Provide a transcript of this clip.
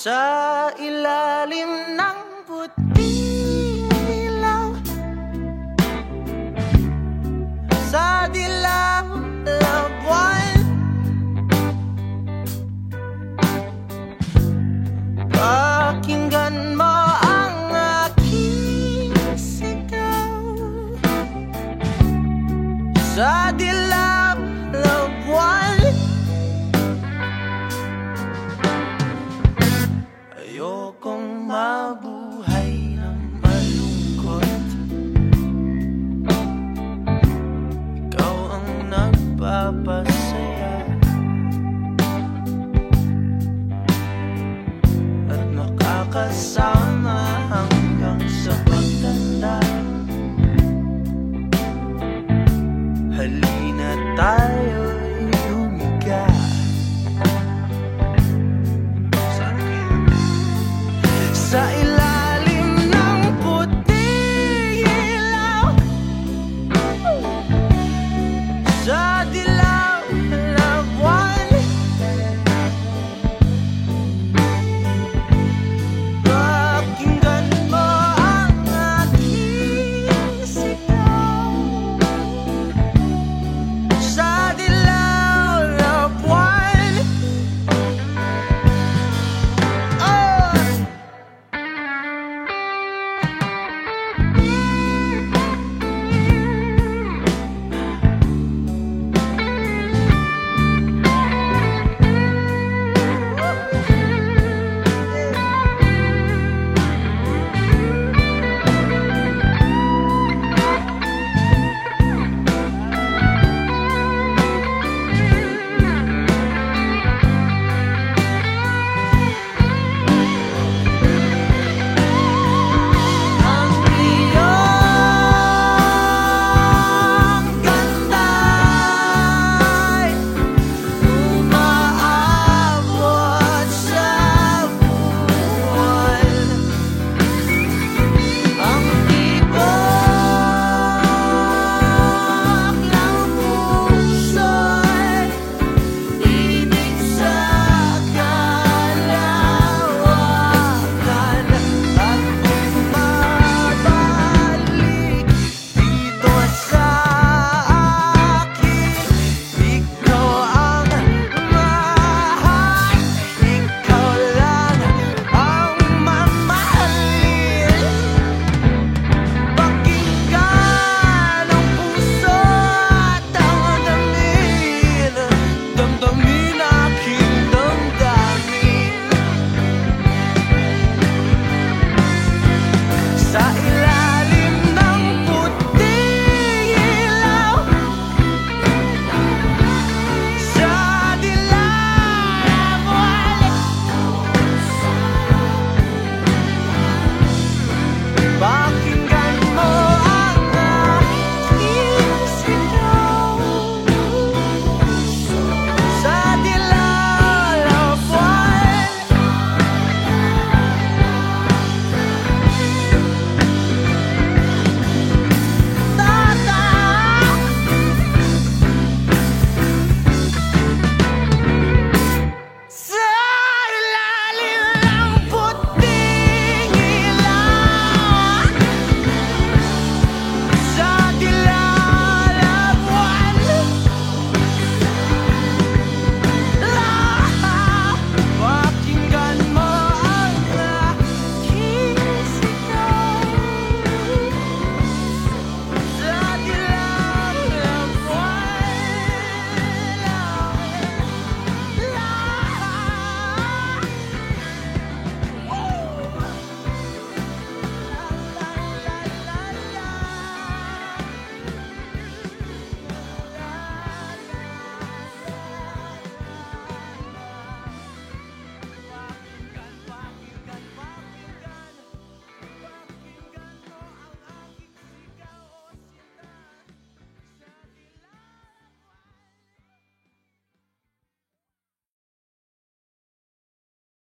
sa ilalim na nagpapasaya At makakasama hanggang sa pagtanda. Halina tayo'y humiga. Sa ilalim